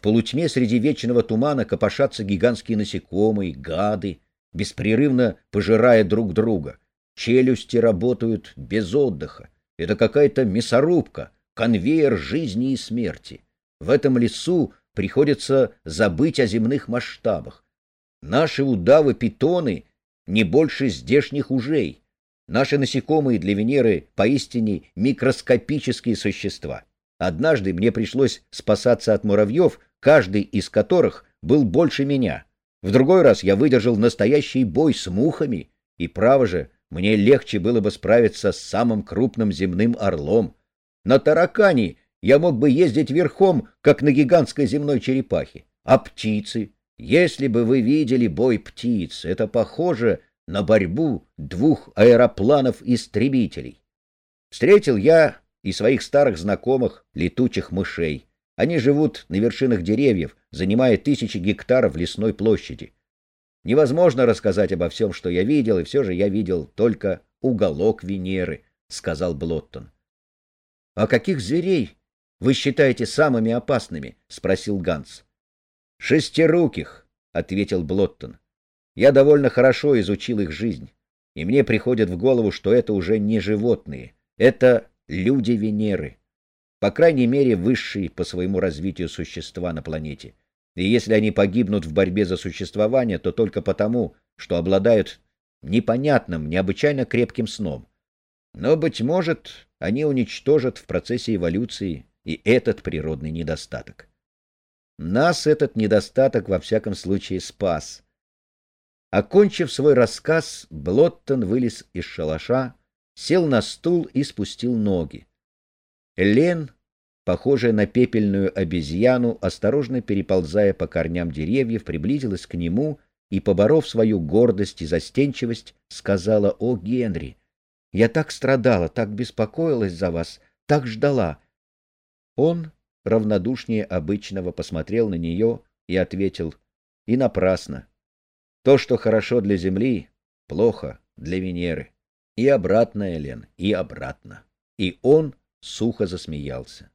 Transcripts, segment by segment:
В полутьме среди вечного тумана копошатся гигантские насекомые, гады, беспрерывно пожирая друг друга. Челюсти работают без отдыха. Это какая-то мясорубка, конвейер жизни и смерти. В этом лесу приходится забыть о земных масштабах. Наши удавы-питоны не больше здешних ужей. Наши насекомые для Венеры поистине микроскопические существа. Однажды мне пришлось спасаться от муравьев, каждый из которых был больше меня. В другой раз я выдержал настоящий бой с мухами, и, право же, мне легче было бы справиться с самым крупным земным орлом. На таракане я мог бы ездить верхом, как на гигантской земной черепахе. А птицы? Если бы вы видели бой птиц, это похоже на борьбу двух аэропланов-истребителей. Встретил я и своих старых знакомых, летучих мышей. Они живут на вершинах деревьев, занимая тысячи гектаров лесной площади. Невозможно рассказать обо всем, что я видел, и все же я видел только уголок Венеры, — сказал Блоттон. — А каких зверей вы считаете самыми опасными? — спросил Ганс. — Шестируких, — ответил Блоттон. — Я довольно хорошо изучил их жизнь, и мне приходит в голову, что это уже не животные, это люди Венеры. По крайней мере, высшие по своему развитию существа на планете. И если они погибнут в борьбе за существование, то только потому, что обладают непонятным, необычайно крепким сном. Но, быть может, они уничтожат в процессе эволюции и этот природный недостаток. Нас этот недостаток во всяком случае спас. Окончив свой рассказ, Блоттон вылез из шалаша, сел на стул и спустил ноги. Лен похожая на пепельную обезьяну, осторожно переползая по корням деревьев, приблизилась к нему и, поборов свою гордость и застенчивость, сказала «О, Генри, я так страдала, так беспокоилась за вас, так ждала». Он равнодушнее обычного посмотрел на нее и ответил «И напрасно. То, что хорошо для Земли, плохо для Венеры. И обратно, Элен, и обратно». И он сухо засмеялся.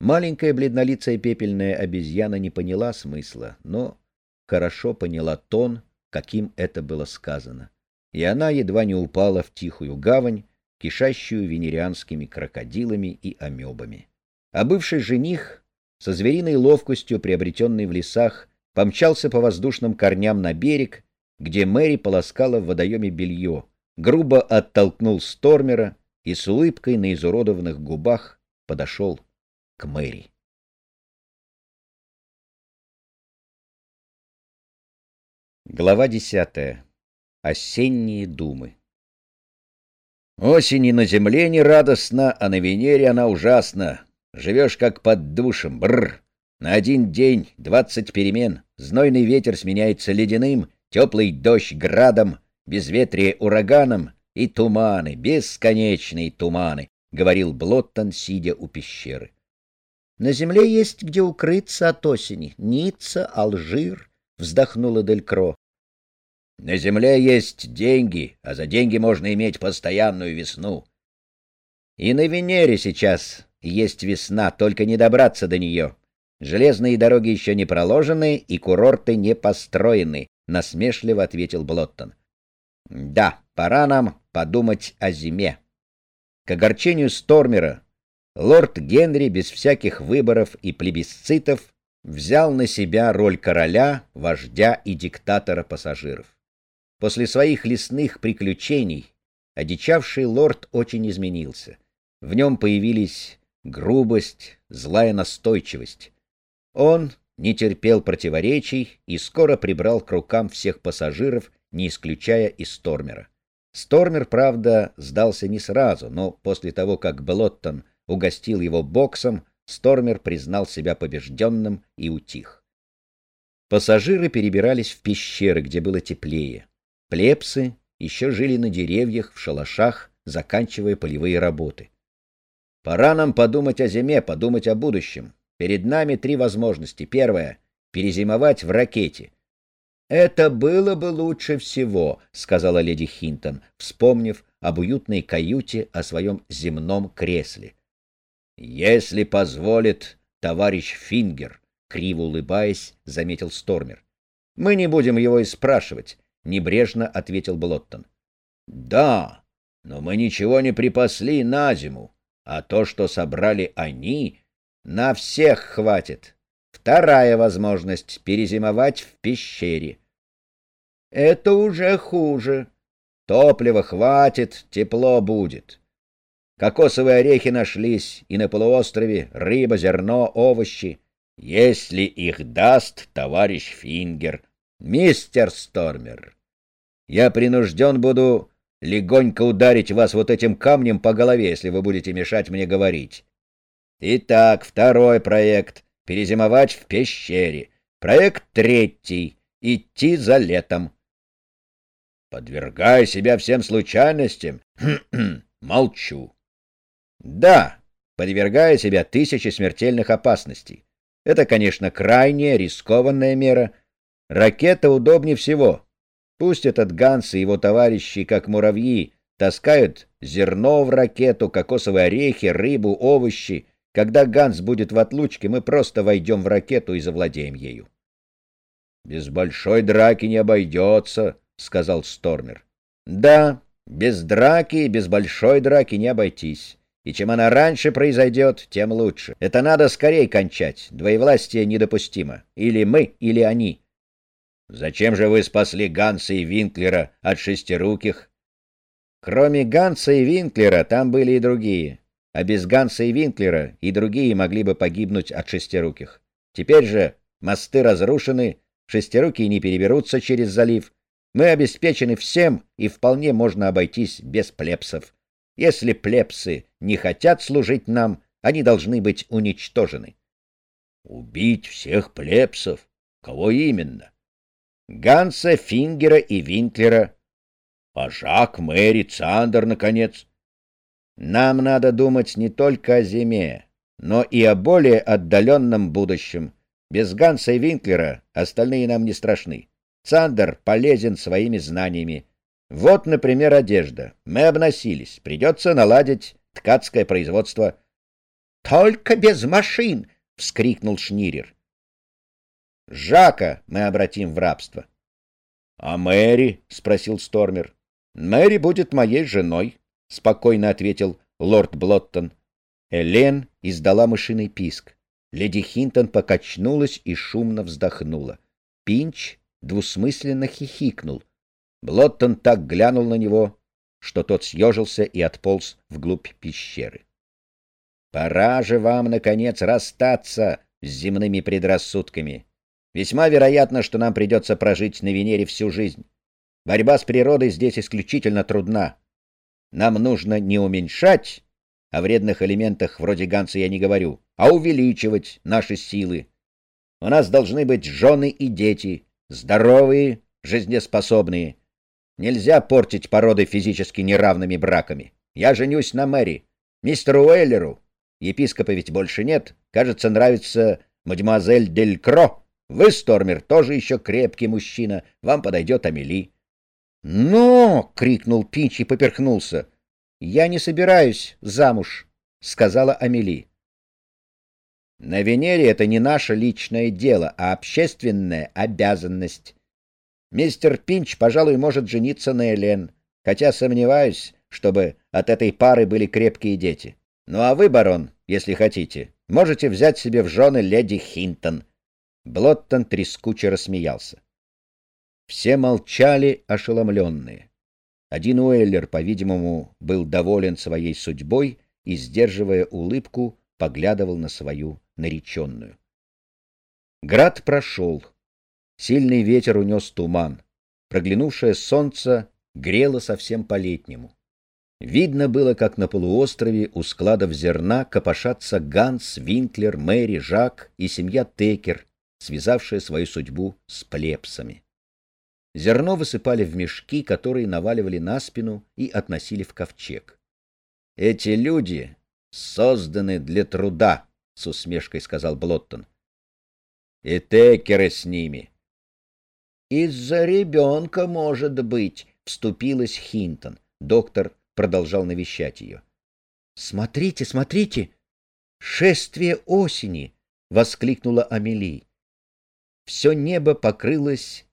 Маленькая бледнолицая пепельная обезьяна не поняла смысла, но хорошо поняла тон, каким это было сказано. И она едва не упала в тихую гавань, кишащую венерианскими крокодилами и амебами. А бывший жених, со звериной ловкостью, приобретенной в лесах, помчался по воздушным корням на берег, где Мэри полоскала в водоеме белье, грубо оттолкнул Стормера и с улыбкой на изуродованных губах подошел к Мэри. Глава десятая. Осенние думы. Осени на земле не радостна, а на Венере она ужасна. Живешь как под душем, бррр. На один день двадцать перемен, знойный ветер сменяется ледяным, теплый дождь градом, безветрие ураганом и туманы, бесконечные туманы, — говорил Блоттон, сидя у пещеры. На земле есть где укрыться от осени. Ницца, Алжир, — вздохнула Делькро. На земле есть деньги, а за деньги можно иметь постоянную весну. И на Венере сейчас есть весна, только не добраться до нее. Железные дороги еще не проложены, и курорты не построены, — насмешливо ответил Блоттон. — Да, пора нам подумать о зиме. К огорчению Стормера лорд Генри без всяких выборов и плебисцитов взял на себя роль короля, вождя и диктатора пассажиров. После своих лесных приключений одичавший лорд очень изменился. В нем появились грубость, злая настойчивость. Он не терпел противоречий и скоро прибрал к рукам всех пассажиров, не исключая и Стормера. Стормер, правда, сдался не сразу, но после того, как Блоттон угостил его боксом, Стормер признал себя побежденным и утих. Пассажиры перебирались в пещеры, где было теплее. Плепсы еще жили на деревьях, в шалашах, заканчивая полевые работы. Пора нам подумать о зиме, подумать о будущем. Перед нами три возможности. Первая — перезимовать в ракете. «Это было бы лучше всего», — сказала леди Хинтон, вспомнив об уютной каюте, о своем земном кресле. Если позволит товарищ Фингер, — криво улыбаясь, заметил Стормер. Мы не будем его и спрашивать, — небрежно ответил Блоттон. — Да, но мы ничего не припасли на зиму, а то, что собрали они, на всех хватит. Вторая возможность — перезимовать в пещере. — Это уже хуже. Топлива хватит, тепло будет. Кокосовые орехи нашлись и на полуострове, рыба, зерно, овощи если их даст товарищ Фингер. Мистер Стормер, я принужден буду легонько ударить вас вот этим камнем по голове, если вы будете мешать мне говорить. Итак, второй проект — перезимовать в пещере. Проект третий — идти за летом. Подвергая себя всем случайностям, молчу. Да, подвергая себя тысяче смертельных опасностей. Это, конечно, крайняя рискованная мера. Ракета удобнее всего. Пусть этот Ганс и его товарищи, как муравьи, таскают зерно в ракету, кокосовые орехи, рыбу, овощи. Когда Ганс будет в отлучке, мы просто войдем в ракету и завладеем ею. — Без большой драки не обойдется, — сказал Стормер. — Да, без драки и без большой драки не обойтись. И чем она раньше произойдет, тем лучше. Это надо скорее кончать. Двоевластие недопустимо. Или мы, или они. Зачем же вы спасли Ганса и Винклера от шестируких? Кроме Ганса и Винклера, там были и другие. А без Ганса и Винклера и другие могли бы погибнуть от шестируких. Теперь же мосты разрушены, шестирукие не переберутся через залив. Мы обеспечены всем, и вполне можно обойтись без плепсов. Если плебсы не хотят служить нам, они должны быть уничтожены. Убить всех плебсов? Кого именно? Ганса, Фингера и Винклера. А Мэри, Цандер, наконец. Нам надо думать не только о зиме, но и о более отдаленном будущем. Без Ганса и Винклера остальные нам не страшны. Цандер полезен своими знаниями. Вот, например, одежда. Мы обносились. Придется наладить ткацкое производство. — Только без машин! — вскрикнул Шнирер. — Жака мы обратим в рабство. — А Мэри? — спросил Стормер. — Мэри будет моей женой, — спокойно ответил лорд Блоттон. Элен издала мышиный писк. Леди Хинтон покачнулась и шумно вздохнула. Пинч двусмысленно хихикнул — Блоттон так глянул на него, что тот съежился и отполз вглубь пещеры. «Пора же вам, наконец, расстаться с земными предрассудками. Весьма вероятно, что нам придется прожить на Венере всю жизнь. Борьба с природой здесь исключительно трудна. Нам нужно не уменьшать, о вредных элементах вроде Ганса я не говорю, а увеличивать наши силы. У нас должны быть жены и дети, здоровые, жизнеспособные, Нельзя портить породы физически неравными браками. Я женюсь на Мэри. Мистеру Уэллеру. Епископа ведь больше нет. Кажется, нравится мадемуазель Дель Кро. Вы, Стормер, тоже еще крепкий мужчина. Вам подойдет Амели. «Но!» — крикнул Пинч и поперхнулся. «Я не собираюсь замуж», — сказала Амели. «На Венере это не наше личное дело, а общественная обязанность. Мистер Пинч, пожалуй, может жениться на Элен, хотя сомневаюсь, чтобы от этой пары были крепкие дети. Ну а вы, барон, если хотите, можете взять себе в жены леди Хинтон. Блоттон трескуче рассмеялся. Все молчали, ошеломленные. Один Уэллер, по-видимому, был доволен своей судьбой и, сдерживая улыбку, поглядывал на свою нареченную. Град прошел. Сильный ветер унес туман. Проглянувшее солнце грело совсем по-летнему. Видно было, как на полуострове у складов зерна копошатся Ганс, Винклер, Мэри, Жак и семья Текер, связавшая свою судьбу с плепсами. Зерно высыпали в мешки, которые наваливали на спину и относили в ковчег. — Эти люди созданы для труда, — с усмешкой сказал Блоттон. — И Текеры с ними. — из-за ребенка, может быть, вступилась Хинтон. Доктор продолжал навещать ее. Смотрите, смотрите! Шествие осени! воскликнула Амели. Все небо покрылось